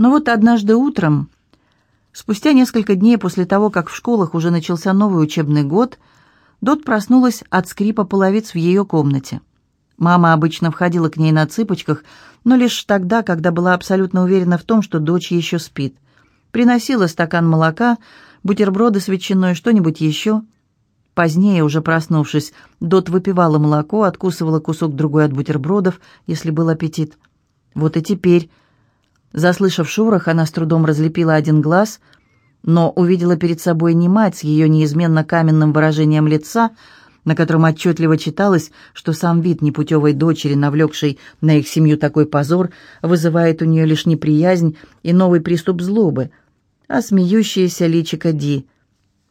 Но вот однажды утром, спустя несколько дней после того, как в школах уже начался новый учебный год, Дот проснулась от скрипа половиц в ее комнате. Мама обычно входила к ней на цыпочках, но лишь тогда, когда была абсолютно уверена в том, что дочь еще спит. Приносила стакан молока, бутерброды с ветчиной, что-нибудь еще. Позднее, уже проснувшись, Дот выпивала молоко, откусывала кусок другой от бутербродов, если был аппетит. Вот и теперь, заслышав шорох, она с трудом разлепила один глаз — но увидела перед собой не мать с ее неизменно каменным выражением лица, на котором отчетливо читалось, что сам вид непутевой дочери, навлекшей на их семью такой позор, вызывает у нее лишь неприязнь и новый приступ злобы, а смеющаяся личико Ди.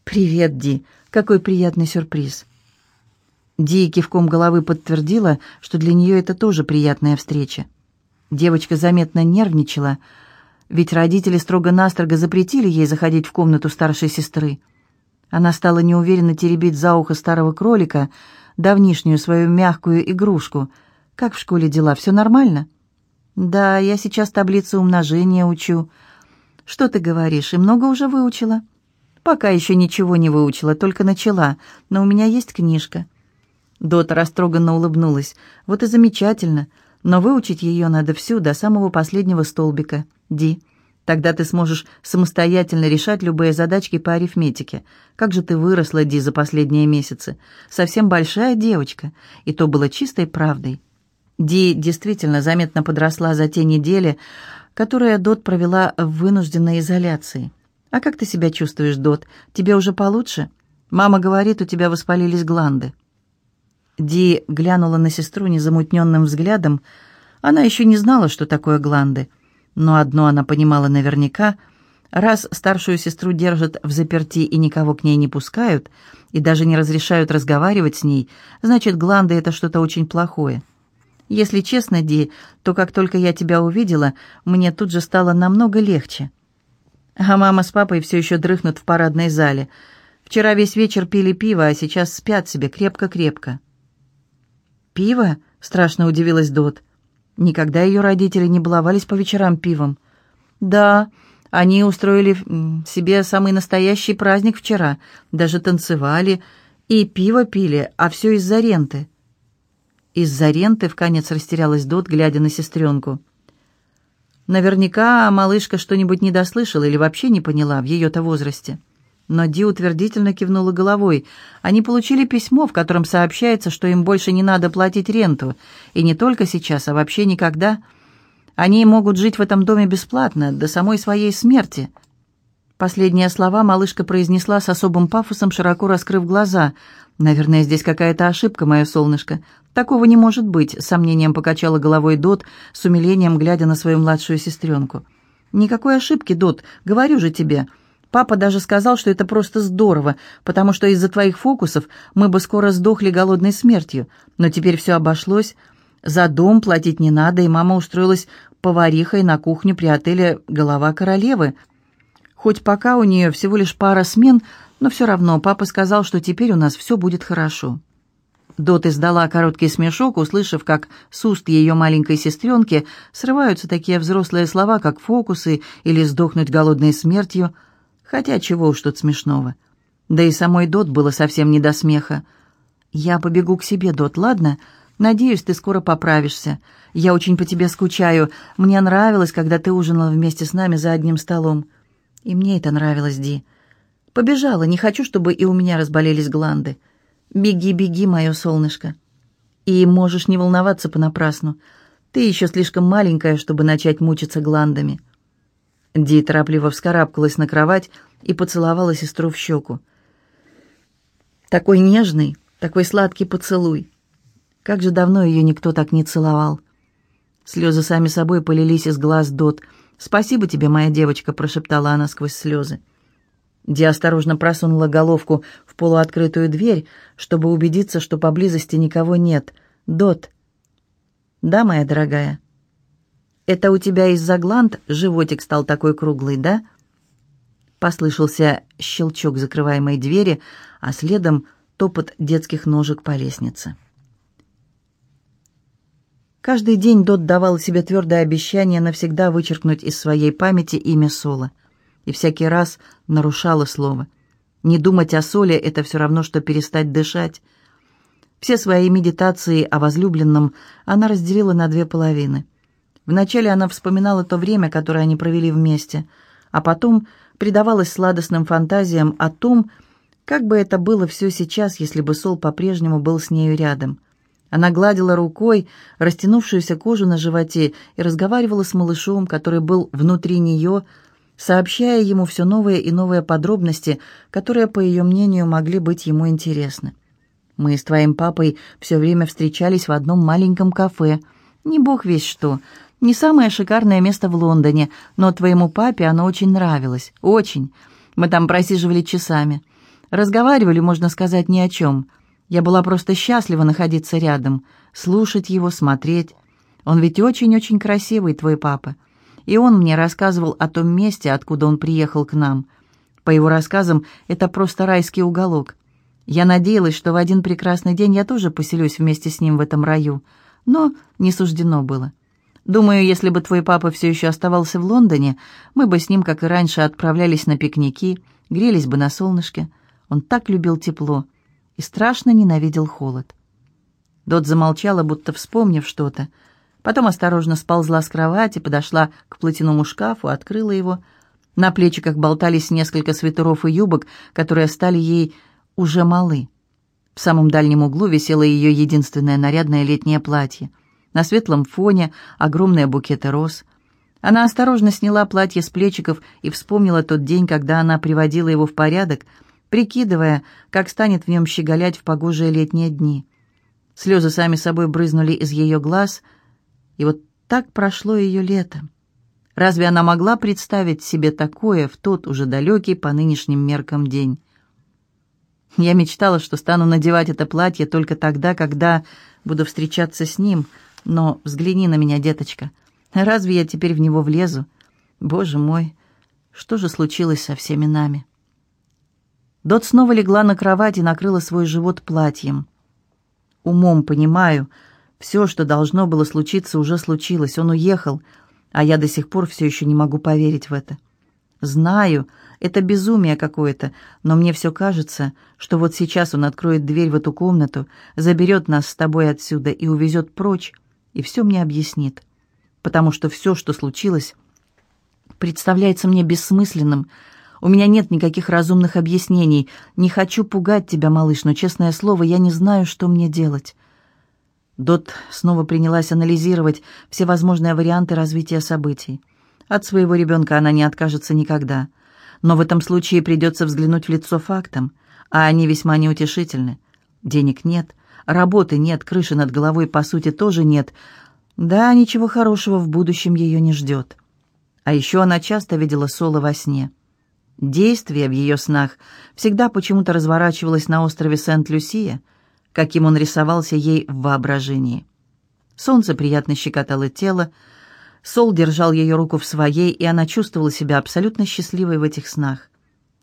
«Привет, Ди! Какой приятный сюрприз!» Ди кивком головы подтвердила, что для нее это тоже приятная встреча. Девочка заметно нервничала, ведь родители строго-настрого запретили ей заходить в комнату старшей сестры. Она стала неуверенно теребить за ухо старого кролика, давнишнюю свою мягкую игрушку. «Как в школе дела? Все нормально?» «Да, я сейчас таблицы умножения учу». «Что ты говоришь? И много уже выучила?» «Пока еще ничего не выучила, только начала, но у меня есть книжка». Дота растроганно улыбнулась. «Вот и замечательно, но выучить ее надо всю, до самого последнего столбика». Ди, тогда ты сможешь самостоятельно решать любые задачки по арифметике. Как же ты выросла, Ди, за последние месяцы. Совсем большая девочка. И то было чистой правдой. Ди действительно заметно подросла за те недели, которые Дот провела в вынужденной изоляции. «А как ты себя чувствуешь, Дот? Тебе уже получше? Мама говорит, у тебя воспалились гланды». Ди глянула на сестру незамутненным взглядом. Она еще не знала, что такое гланды. Но одно она понимала наверняка. Раз старшую сестру держат в заперти и никого к ней не пускают, и даже не разрешают разговаривать с ней, значит, гланды — это что-то очень плохое. Если честно, Ди, то как только я тебя увидела, мне тут же стало намного легче. А мама с папой все еще дрыхнут в парадной зале. Вчера весь вечер пили пиво, а сейчас спят себе крепко-крепко. «Пиво?» — страшно удивилась Дот. Никогда ее родители не баловались по вечерам пивом. Да, они устроили себе самый настоящий праздник вчера, даже танцевали и пиво пили, а все из-за ренты. Из-за ренты вконец растерялась Дот, глядя на сестренку. Наверняка малышка что-нибудь не дослышала или вообще не поняла в ее-то возрасте. Но Ди утвердительно кивнула головой. Они получили письмо, в котором сообщается, что им больше не надо платить ренту. И не только сейчас, а вообще никогда. Они могут жить в этом доме бесплатно, до самой своей смерти. Последние слова малышка произнесла с особым пафосом, широко раскрыв глаза. «Наверное, здесь какая-то ошибка, мое солнышко. Такого не может быть», — с сомнением покачала головой Дот, с умилением глядя на свою младшую сестренку. «Никакой ошибки, Дот, говорю же тебе». Папа даже сказал, что это просто здорово, потому что из-за твоих фокусов мы бы скоро сдохли голодной смертью. Но теперь все обошлось. За дом платить не надо, и мама устроилась поварихой на кухню при отеле «Голова королевы». Хоть пока у нее всего лишь пара смен, но все равно папа сказал, что теперь у нас все будет хорошо. Дот издала короткий смешок, услышав, как с уст ее маленькой сестренки срываются такие взрослые слова, как «фокусы» или «сдохнуть голодной смертью», Хотя чего уж тут смешного. Да и самой Дот было совсем не до смеха. «Я побегу к себе, Дот, ладно? Надеюсь, ты скоро поправишься. Я очень по тебе скучаю. Мне нравилось, когда ты ужинала вместе с нами за одним столом. И мне это нравилось, Ди. Побежала, не хочу, чтобы и у меня разболелись гланды. Беги, беги, мое солнышко. И можешь не волноваться понапрасну. Ты еще слишком маленькая, чтобы начать мучиться гландами». Ди торопливо вскарабкалась на кровать и поцеловала сестру в щеку. Такой нежный, такой сладкий поцелуй. Как же давно ее никто так не целовал. Слезы сами собой полились из глаз Дот. «Спасибо тебе, моя девочка», — прошептала она сквозь слезы. Ди осторожно просунула головку в полуоткрытую дверь, чтобы убедиться, что поблизости никого нет. «Дот». «Да, моя дорогая». «Это у тебя из-за гланд животик стал такой круглый, да?» Послышался щелчок закрываемой двери, а следом топот детских ножек по лестнице. Каждый день Дот давал себе твердое обещание навсегда вычеркнуть из своей памяти имя Сола. И всякий раз нарушала слово. Не думать о Соле — это все равно, что перестать дышать. Все свои медитации о возлюбленном она разделила на две половины. Вначале она вспоминала то время, которое они провели вместе, а потом предавалась сладостным фантазиям о том, как бы это было все сейчас, если бы Сол по-прежнему был с нею рядом. Она гладила рукой растянувшуюся кожу на животе и разговаривала с малышом, который был внутри нее, сообщая ему все новые и новые подробности, которые, по ее мнению, могли быть ему интересны. «Мы с твоим папой все время встречались в одном маленьком кафе. Не бог весь что. Не самое шикарное место в Лондоне, но твоему папе оно очень нравилось. Очень. Мы там просиживали часами. Разговаривали, можно сказать, ни о чем». Я была просто счастлива находиться рядом, слушать его, смотреть. Он ведь очень-очень красивый, твой папа. И он мне рассказывал о том месте, откуда он приехал к нам. По его рассказам, это просто райский уголок. Я надеялась, что в один прекрасный день я тоже поселюсь вместе с ним в этом раю, но не суждено было. Думаю, если бы твой папа все еще оставался в Лондоне, мы бы с ним, как и раньше, отправлялись на пикники, грелись бы на солнышке. Он так любил тепло и страшно ненавидел холод. Дот замолчала, будто вспомнив что-то. Потом осторожно сползла с кровати, подошла к платяному шкафу, открыла его. На плечиках болтались несколько свитеров и юбок, которые стали ей уже малы. В самом дальнем углу висело ее единственное нарядное летнее платье. На светлом фоне огромные букеты роз. Она осторожно сняла платье с плечиков и вспомнила тот день, когда она приводила его в порядок — прикидывая, как станет в нем щеголять в погожие летние дни. Слезы сами собой брызнули из ее глаз, и вот так прошло ее лето. Разве она могла представить себе такое в тот уже далекий по нынешним меркам день? Я мечтала, что стану надевать это платье только тогда, когда буду встречаться с ним, но взгляни на меня, деточка. Разве я теперь в него влезу? Боже мой, что же случилось со всеми нами?» Дот снова легла на кровать и накрыла свой живот платьем. Умом понимаю, все, что должно было случиться, уже случилось. Он уехал, а я до сих пор все еще не могу поверить в это. Знаю, это безумие какое-то, но мне все кажется, что вот сейчас он откроет дверь в эту комнату, заберет нас с тобой отсюда и увезет прочь, и все мне объяснит. Потому что все, что случилось, представляется мне бессмысленным, у меня нет никаких разумных объяснений. Не хочу пугать тебя, малыш, но, честное слово, я не знаю, что мне делать». Дот снова принялась анализировать все возможные варианты развития событий. От своего ребенка она не откажется никогда. Но в этом случае придется взглянуть в лицо фактам, а они весьма неутешительны. Денег нет, работы нет, крыши над головой, по сути, тоже нет. Да, ничего хорошего в будущем ее не ждет. А еще она часто видела Соло во сне. Действие в ее снах всегда почему-то разворачивалось на острове Сент-Люсия, каким он рисовался ей в воображении. Солнце приятно щекотало тело, Сол держал ее руку в своей, и она чувствовала себя абсолютно счастливой в этих снах.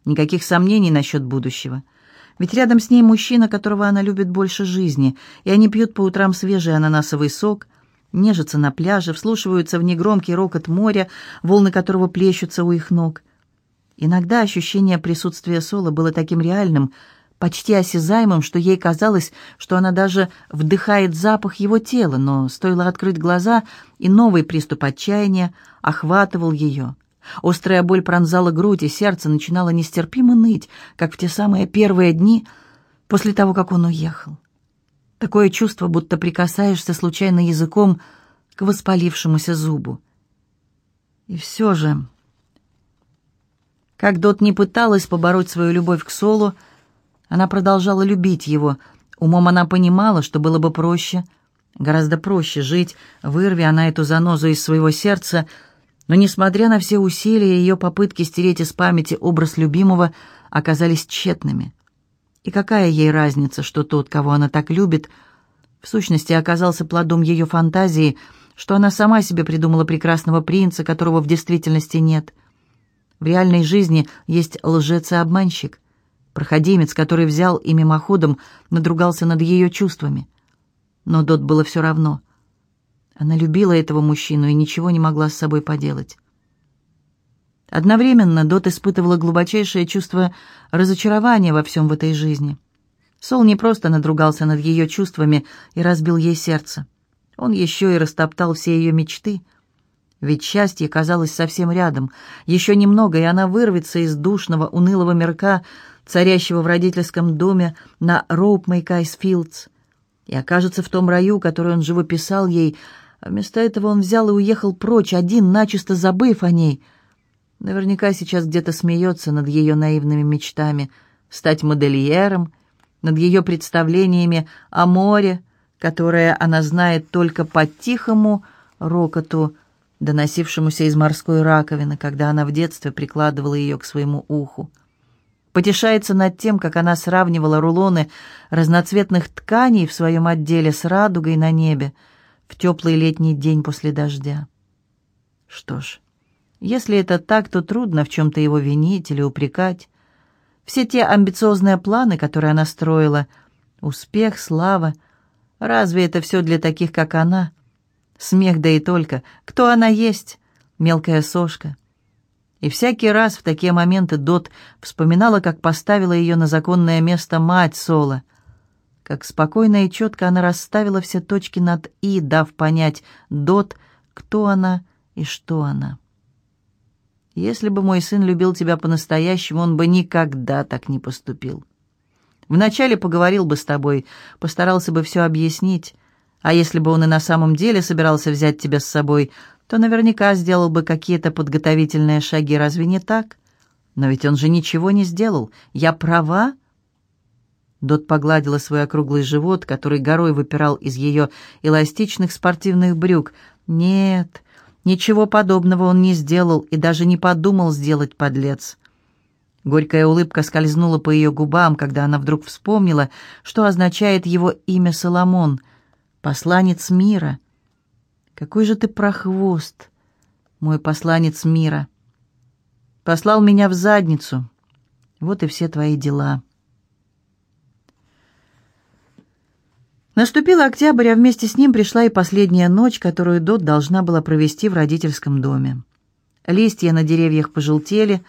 Никаких сомнений насчет будущего. Ведь рядом с ней мужчина, которого она любит больше жизни, и они пьют по утрам свежий ананасовый сок, нежатся на пляже, вслушиваются в негромкий рокот моря, волны которого плещутся у их ног. Иногда ощущение присутствия Соло было таким реальным, почти осязаемым, что ей казалось, что она даже вдыхает запах его тела, но стоило открыть глаза, и новый приступ отчаяния охватывал ее. Острая боль пронзала грудь, и сердце начинало нестерпимо ныть, как в те самые первые дни после того, как он уехал. Такое чувство, будто прикасаешься случайно языком к воспалившемуся зубу. И все же как Дот не пыталась побороть свою любовь к Солу, она продолжала любить его. Умом она понимала, что было бы проще, гораздо проще жить, вырви она эту занозу из своего сердца, но, несмотря на все усилия, ее попытки стереть из памяти образ любимого оказались тщетными. И какая ей разница, что тот, кого она так любит, в сущности оказался плодом ее фантазии, что она сама себе придумала прекрасного принца, которого в действительности нет — в реальной жизни есть лжец и обманщик, проходимец, который взял и мимоходом надругался над ее чувствами. Но Дот было все равно. Она любила этого мужчину и ничего не могла с собой поделать. Одновременно Дот испытывала глубочайшее чувство разочарования во всем в этой жизни. Сол не просто надругался над ее чувствами и разбил ей сердце. Он еще и растоптал все ее мечты. Ведь счастье казалось совсем рядом. Еще немного, и она вырвется из душного, унылого мирка, царящего в родительском доме на Роуп-Мейкайс-Филдс, и окажется в том раю, который он живописал ей, вместо этого он взял и уехал прочь, один, начисто забыв о ней. Наверняка сейчас где-то смеется над ее наивными мечтами стать модельером, над ее представлениями о море, которое она знает только по тихому рокоту, доносившемуся из морской раковины, когда она в детстве прикладывала ее к своему уху потешается над тем, как она сравнивала рулоны разноцветных тканей в своем отделе с радугой на небе в теплый летний день после дождя. Что ж, если это так, то трудно в чем-то его винить или упрекать. Все те амбициозные планы, которые она строила, успех, слава, разве это все для таких, как она? Смех да и только. Кто она есть? Мелкая сошка. И всякий раз в такие моменты Дот вспоминала, как поставила ее на законное место мать Соло. Как спокойно и четко она расставила все точки над «и», дав понять Дот, кто она и что она. Если бы мой сын любил тебя по-настоящему, он бы никогда так не поступил. Вначале поговорил бы с тобой, постарался бы все объяснить, а если бы он и на самом деле собирался взять тебя с собой, то наверняка сделал бы какие-то подготовительные шаги, разве не так? Но ведь он же ничего не сделал. Я права?» Дот погладила свой округлый живот, который горой выпирал из ее эластичных спортивных брюк. «Нет, ничего подобного он не сделал и даже не подумал сделать, подлец». Горькая улыбка скользнула по ее губам, когда она вдруг вспомнила, что означает его имя Соломон, посланец мира — какой же ты прохвост, мой посланец мира. Послал меня в задницу. Вот и все твои дела. Наступил октябрь, а вместе с ним пришла и последняя ночь, которую Дот должна была провести в родительском доме. Листья на деревьях пожелтели,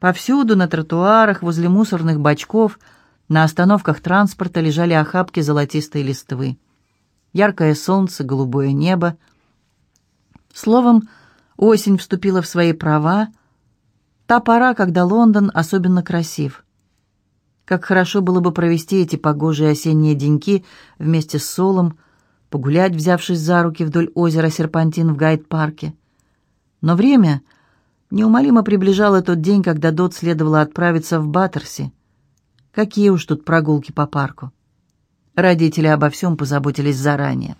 повсюду, на тротуарах, возле мусорных бачков, на остановках транспорта лежали охапки золотистой листвы. Яркое солнце, голубое небо — Словом, осень вступила в свои права, та пора, когда Лондон особенно красив. Как хорошо было бы провести эти погожие осенние деньки вместе с Солом, погулять, взявшись за руки вдоль озера Серпантин в Гайд-парке. Но время неумолимо приближало тот день, когда Дот следовало отправиться в Баттерси. Какие уж тут прогулки по парку. Родители обо всем позаботились заранее.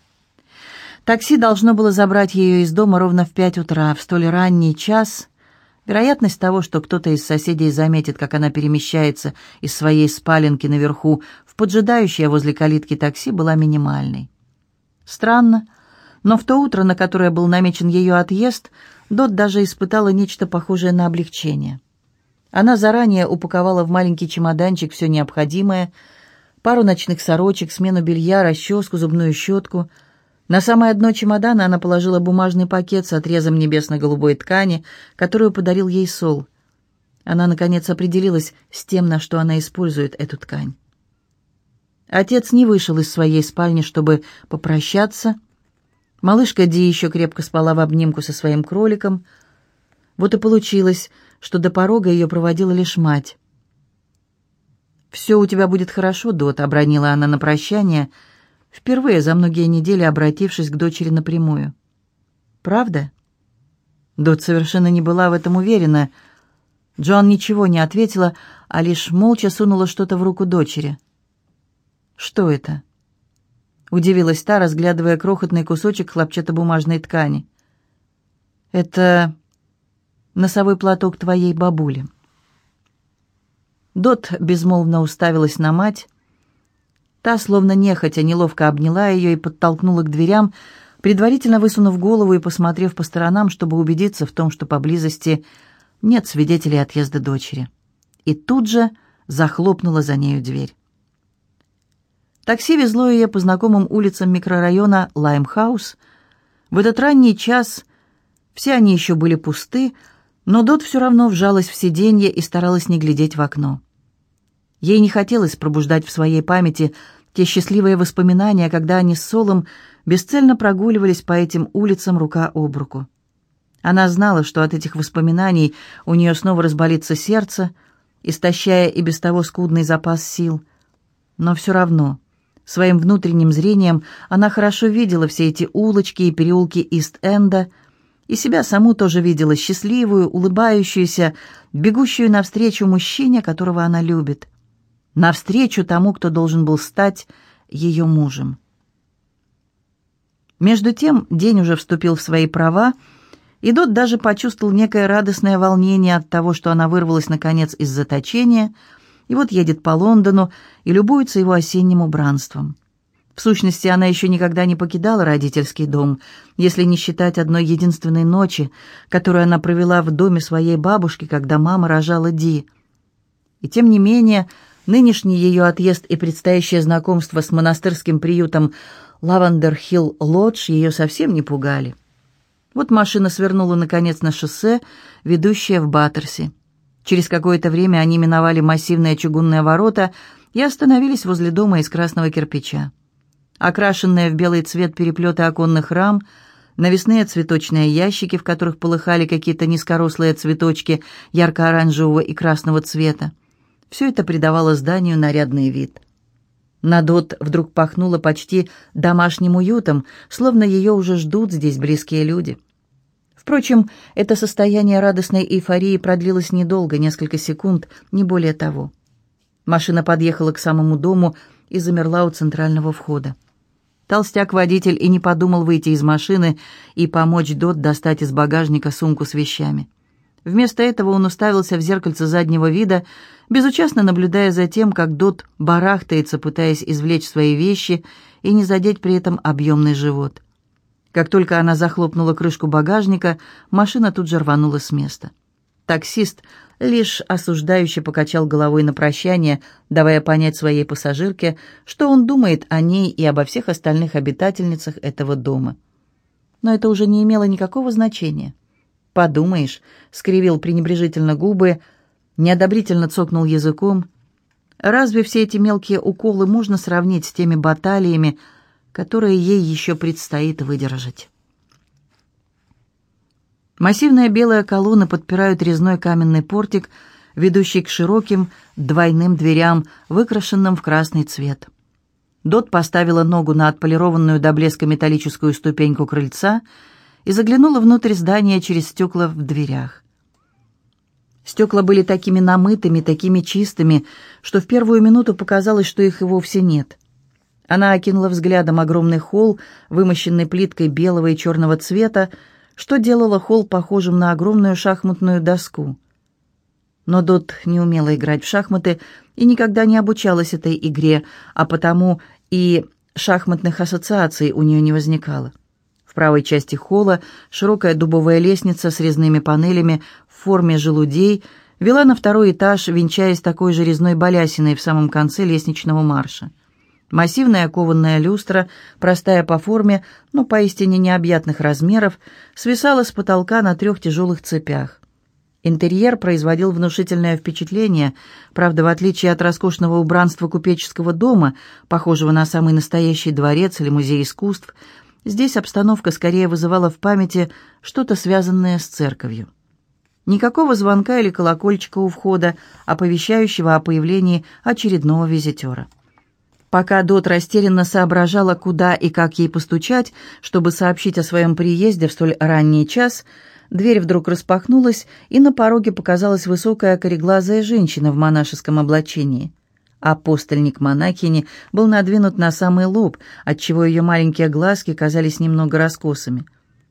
Такси должно было забрать ее из дома ровно в пять утра, в столь ранний час. Вероятность того, что кто-то из соседей заметит, как она перемещается из своей спаленки наверху в поджидающее возле калитки такси, была минимальной. Странно, но в то утро, на которое был намечен ее отъезд, Дот даже испытала нечто похожее на облегчение. Она заранее упаковала в маленький чемоданчик все необходимое, пару ночных сорочек, смену белья, расческу, зубную щетку — на самое дно чемодана она положила бумажный пакет с отрезом небесно-голубой ткани, которую подарил ей Сол. Она, наконец, определилась с тем, на что она использует эту ткань. Отец не вышел из своей спальни, чтобы попрощаться. Малышка Ди еще крепко спала в обнимку со своим кроликом. Вот и получилось, что до порога ее проводила лишь мать. «Все у тебя будет хорошо, Дот», — обронила она на прощание — впервые за многие недели обратившись к дочери напрямую. «Правда?» Дот совершенно не была в этом уверена. Джон ничего не ответила, а лишь молча сунула что-то в руку дочери. «Что это?» Удивилась та, разглядывая крохотный кусочек хлопчатобумажной ткани. «Это носовой платок твоей бабули». Дот безмолвно уставилась на мать, Та, словно нехотя, неловко обняла ее и подтолкнула к дверям, предварительно высунув голову и посмотрев по сторонам, чтобы убедиться в том, что поблизости нет свидетелей отъезда дочери. И тут же захлопнула за нею дверь. Такси везло ее по знакомым улицам микрорайона Лаймхаус. В этот ранний час все они еще были пусты, но Дот все равно вжалась в сиденье и старалась не глядеть в окно. Ей не хотелось пробуждать в своей памяти те счастливые воспоминания, когда они с Солом бесцельно прогуливались по этим улицам рука об руку. Она знала, что от этих воспоминаний у нее снова разболится сердце, истощая и без того скудный запас сил. Но все равно, своим внутренним зрением она хорошо видела все эти улочки и переулки Ист-Энда, и себя саму тоже видела счастливую, улыбающуюся, бегущую навстречу мужчине, которого она любит. Навстречу тому, кто должен был стать ее мужем. Между тем день уже вступил в свои права, и Дот даже почувствовал некое радостное волнение от того, что она вырвалась, наконец, из заточения, и вот едет по Лондону и любуется его осенним убранством. В сущности, она еще никогда не покидала родительский дом, если не считать одной единственной ночи, которую она провела в доме своей бабушки, когда мама рожала Ди. И тем не менее, нынешний ее отъезд и предстоящее знакомство с монастырским приютом Лавандер-Хилл-Лодж ее совсем не пугали. Вот машина свернула, наконец, на шоссе, ведущее в Баттерси. Через какое-то время они миновали массивные чугунные ворота и остановились возле дома из красного кирпича. Окрашенные в белый цвет переплеты оконных рам, навесные цветочные ящики, в которых полыхали какие-то низкорослые цветочки ярко-оранжевого и красного цвета. Все это придавало зданию нарядный вид. Надот вдруг пахнула почти домашним уютом, словно ее уже ждут здесь близкие люди. Впрочем, это состояние радостной эйфории продлилось недолго, несколько секунд, не более того. Машина подъехала к самому дому и замерла у центрального входа. Толстяк-водитель и не подумал выйти из машины и помочь Дот достать из багажника сумку с вещами. Вместо этого он уставился в зеркальце заднего вида, безучастно наблюдая за тем, как Дот барахтается, пытаясь извлечь свои вещи и не задеть при этом объемный живот. Как только она захлопнула крышку багажника, машина тут же рванула с места. Таксист лишь осуждающе покачал головой на прощание, давая понять своей пассажирке, что он думает о ней и обо всех остальных обитательницах этого дома. Но это уже не имело никакого значения. «Подумаешь», — скривил пренебрежительно губы, неодобрительно цокнул языком. «Разве все эти мелкие уколы можно сравнить с теми баталиями, которые ей еще предстоит выдержать?» Массивные белые колонны подпирают резной каменный портик, ведущий к широким двойным дверям, выкрашенным в красный цвет. Дот поставила ногу на отполированную до блеска металлическую ступеньку крыльца — и заглянула внутрь здания через стекла в дверях. Стекла были такими намытыми, такими чистыми, что в первую минуту показалось, что их и вовсе нет. Она окинула взглядом огромный холл, вымощенный плиткой белого и черного цвета, что делало холл похожим на огромную шахматную доску. Но Дот не умела играть в шахматы и никогда не обучалась этой игре, а потому и шахматных ассоциаций у нее не возникало. В правой части холла широкая дубовая лестница с резными панелями в форме желудей вела на второй этаж, венчаясь такой же резной балясиной в самом конце лестничного марша. Массивная кованная люстра, простая по форме, но поистине необъятных размеров, свисала с потолка на трех тяжелых цепях. Интерьер производил внушительное впечатление, правда, в отличие от роскошного убранства купеческого дома, похожего на самый настоящий дворец или музей искусств, Здесь обстановка скорее вызывала в памяти что-то связанное с церковью. Никакого звонка или колокольчика у входа, оповещающего о появлении очередного визитера. Пока Дот растерянно соображала, куда и как ей постучать, чтобы сообщить о своем приезде в столь ранний час, дверь вдруг распахнулась, и на пороге показалась высокая кореглазая женщина в монашеском облачении. Апостольник монахини был надвинут на самый лоб, отчего ее маленькие глазки казались немного раскосыми.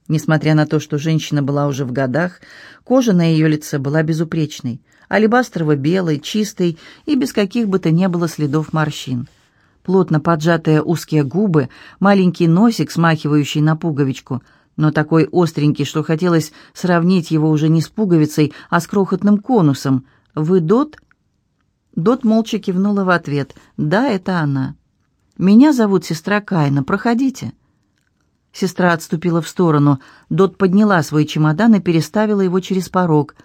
Несмотря на то, что женщина была уже в годах, кожа на ее лице была безупречной, алебастрово-белой, чистой и без каких бы то ни было следов морщин. Плотно поджатые узкие губы, маленький носик, смахивающий на пуговичку, но такой остренький, что хотелось сравнить его уже не с пуговицей, а с крохотным конусом. «Вы Дот?» Дот молча кивнула в ответ. «Да, это она. Меня зовут сестра Кайна. Проходите». Сестра отступила в сторону. Дот подняла свой чемодан и переставила его через порог,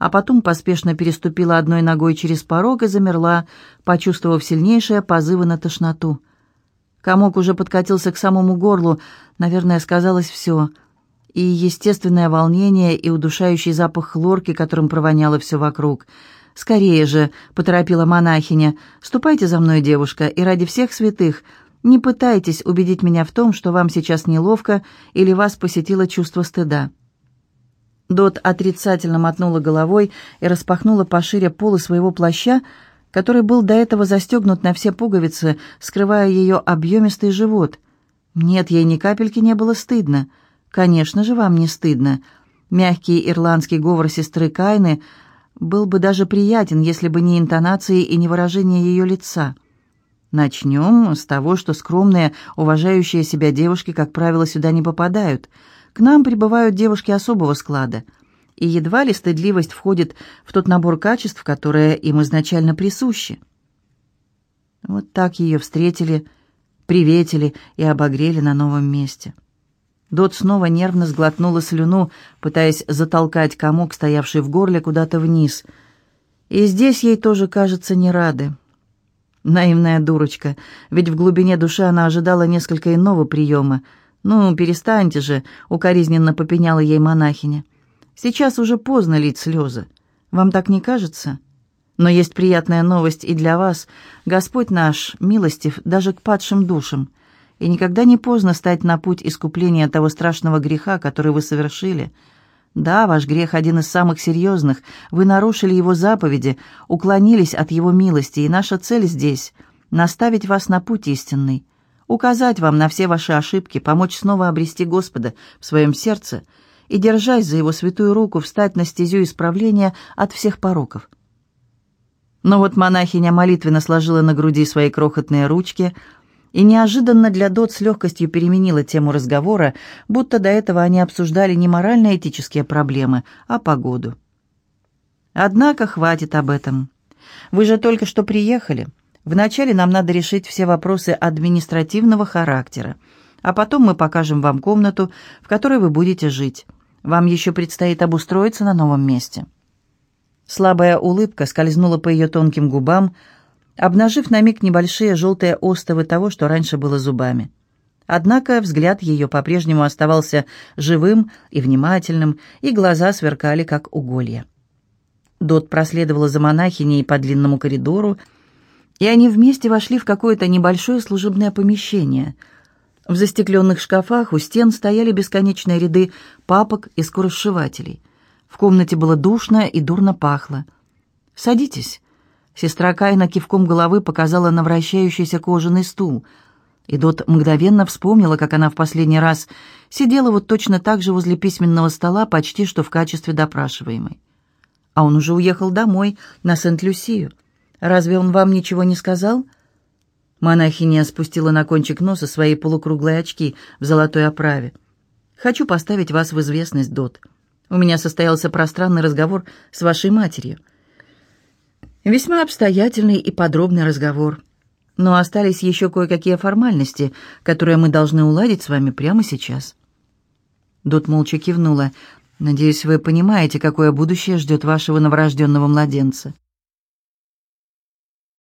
а потом поспешно переступила одной ногой через порог и замерла, почувствовав сильнейшие позывы на тошноту. Комок уже подкатился к самому горлу, наверное, сказалось все. И естественное волнение, и удушающий запах хлорки, которым провоняло все вокруг. «Скорее же!» — поторопила монахиня. «Ступайте за мной, девушка, и ради всех святых не пытайтесь убедить меня в том, что вам сейчас неловко или вас посетило чувство стыда». Дот отрицательно мотнула головой и распахнула пошире полы своего плаща, который был до этого застегнут на все пуговицы, скрывая ее объемистый живот. Нет, ей ни капельки не было стыдно. Конечно же, вам не стыдно. Мягкий ирландский говор сестры Кайны был бы даже приятен, если бы не интонации и не выражение ее лица. Начнем с того, что скромные, уважающие себя девушки, как правило, сюда не попадают. К нам прибывают девушки особого склада. И едва ли стыдливость входит в тот набор качеств, которые им изначально присущи. Вот так ее встретили, приветили и обогрели на новом месте. Дот снова нервно сглотнула слюну, пытаясь затолкать комок, стоявший в горле, куда-то вниз. И здесь ей тоже, кажется, не рады. Наивная дурочка, ведь в глубине души она ожидала несколько иного приема. «Ну, перестаньте же», — укоризненно попеняла ей монахиня. «Сейчас уже поздно лить слезы. Вам так не кажется? Но есть приятная новость и для вас. Господь наш милостив даже к падшим душам. И никогда не поздно стать на путь искупления того страшного греха, который вы совершили». Да, ваш грех один из самых серьезных. Вы нарушили его заповеди, уклонились от его милости, и наша цель здесь — наставить вас на путь истинный, указать вам на все ваши ошибки, помочь снова обрести Господа в своем сердце и, держась за его святую руку, встать на стезю исправления от всех пороков. Но вот монахиня молитвенно сложила на груди свои крохотные ручки — и неожиданно для Дот с легкостью переменила тему разговора, будто до этого они обсуждали не морально-этические проблемы, а погоду. «Однако хватит об этом. Вы же только что приехали. Вначале нам надо решить все вопросы административного характера, а потом мы покажем вам комнату, в которой вы будете жить. Вам еще предстоит обустроиться на новом месте». Слабая улыбка скользнула по ее тонким губам, обнажив на миг небольшие желтые остовы того, что раньше было зубами. Однако взгляд ее по-прежнему оставался живым и внимательным, и глаза сверкали, как уголья. Дот проследовала за монахиней по длинному коридору, и они вместе вошли в какое-то небольшое служебное помещение. В застекленных шкафах у стен стояли бесконечные ряды папок и скоросшивателей. В комнате было душно и дурно пахло. «Садитесь», Сестра Кайна кивком головы показала на вращающийся кожаный стул. И Дот мгновенно вспомнила, как она в последний раз сидела вот точно так же возле письменного стола, почти что в качестве допрашиваемой. А он уже уехал домой, на Сент-Люсию. Разве он вам ничего не сказал?» Монахиня спустила на кончик носа свои полукруглые очки в золотой оправе. «Хочу поставить вас в известность, Дот. У меня состоялся пространный разговор с вашей матерью. Весьма обстоятельный и подробный разговор. Но остались еще кое-какие формальности, которые мы должны уладить с вами прямо сейчас. Дот молча кивнула. «Надеюсь, вы понимаете, какое будущее ждет вашего новорожденного младенца».